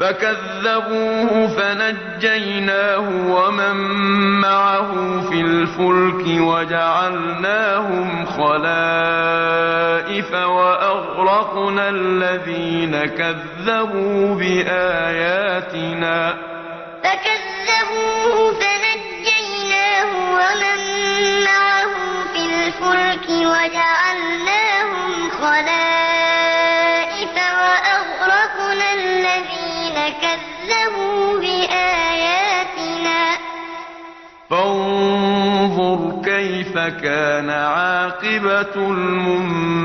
فَكَذَّبُوهُ فَنَجَّيْنَاهُ وَمَن مَّعَهُ فِي الْفُلْكِ وَجَعَلْنَاهُمْ خَلَائِفَ وَأَغْرَقْنَا الَّذِينَ كَذَّبُوا بِآيَاتِنَا ۖ فَكَذَّبُوهُ فَنَجَّيْنَاهُ وَمَن مَّعَهُ فِي الْفُلْكِ وَجَعَلْنَاهُمْ الَّذِينَ كَذَّبُوا بِآيَاتِنَا ۖ. فَانظُرْ كَيْفَ كَانَ عَاقِبَةُ الْمُنذَرِينَ.